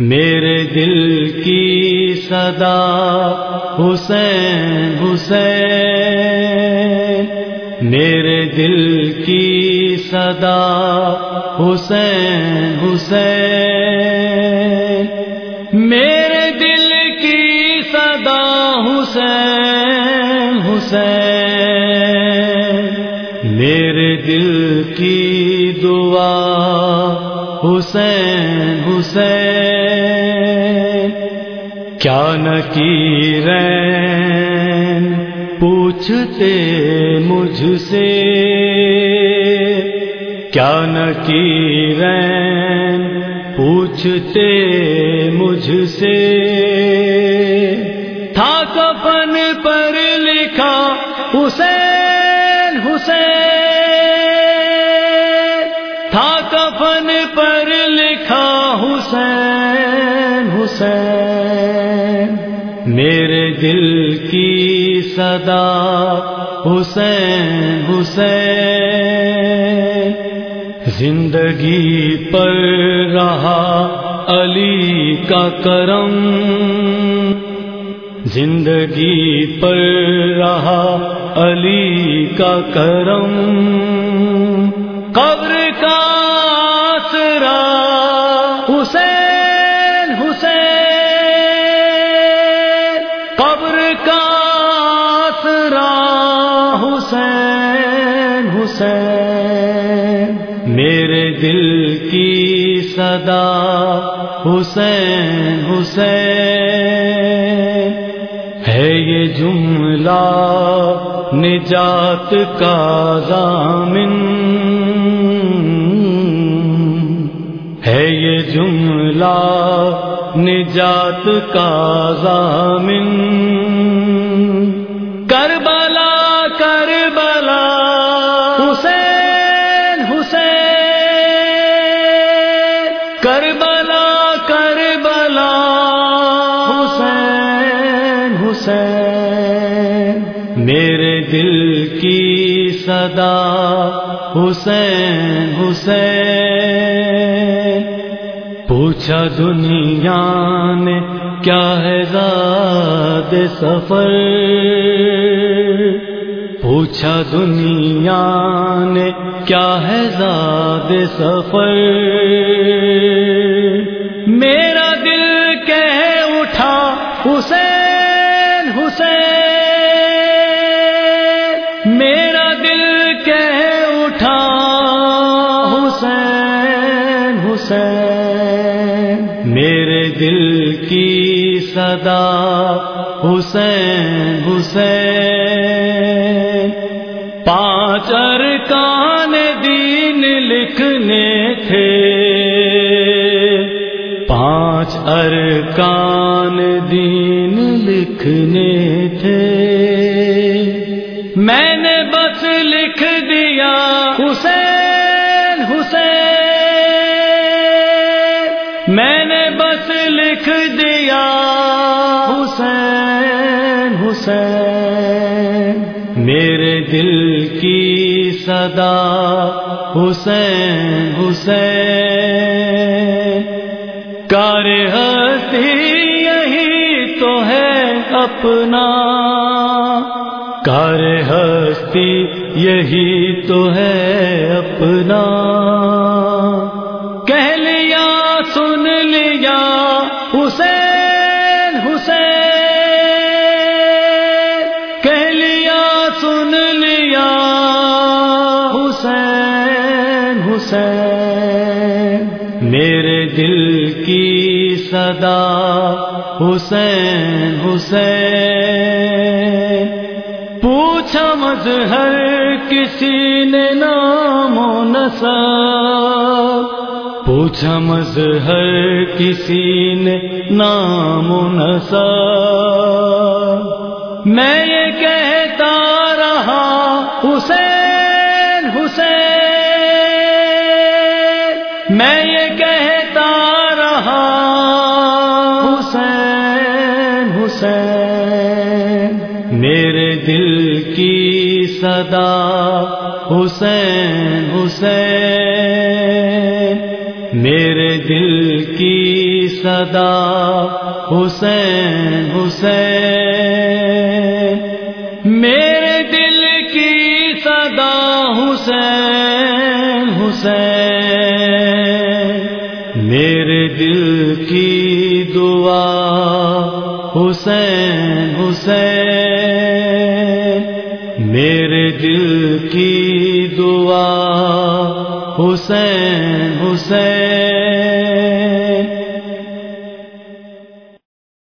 میرے دل کی صدا حسین حسین میرے دل کی صدا حسین حسین میرے دل کی صدا حسین حسین میرے دل کی دعا حسین حسین کیا نہ کی رین پوچھتے مجھ سے، کیا نہ کی رین پوچھتے مجھ سے۔ تھا کفن پر لکھا، حسین حسین۔ تھا کفن پر لکھا، حسین حسین۔ میرے دل کی صدا، حسین حسین۔ زندگی پر رہا علی کا کرم۔ زندگی پر رہا علی کا کرم۔ قبر کا قبر کا آسرا، حسین حسین۔ میرے دل کی صدا، حسین حسین۔ ہے یہ جملہ نجات کا ضامن۔ ہے یہ جملہ نجات کا ضامن۔ کربلا کربلا۔ حسین حسین۔ کربلا کربلا۔ حسین حسین۔ میرے دل کی صدا۔ حسین حسین۔ پوچھا دنیا نے کیا ہے زاد سفر؟ پوچھا دنیا نے کیا ہے زاد سفر؟ میرا دل کہہ اٹھا، حسین حسین۔ میرا دل کہہ اٹھا، حسین حسین۔ میرے دل کی صدا، حسین حسین۔ پانچ ارکان دین لکھنے تھے۔ پانچ ارکان دین لکھنے تھے۔ میں میں نے بس لکھ دیا۔ حسین حسین، میرے دل کی صدا۔ حسین حسین، کار ہستی یہی تو ہے اپنا۔ کار ہستی یہی تو ہے اپنا۔ حسین حسین۔ میرے دل کی صدا، حسین حسین۔ پوچھا مظہر کسی نے نام و نسب۔ پوچھا مظہر کسی نے نام و نسب۔ میں یہ کہتا رہا، حسین میں یہ کہتا رہا۔ حسین حسین، میرے دل کی صدا۔ حسین حسین، میرے دل کی صدا۔ حسین حسین، میرے دل کی صدا۔ حسین میرے دل کی دعا حسین حسین۔ میرے دل کی دعا حسین حسین۔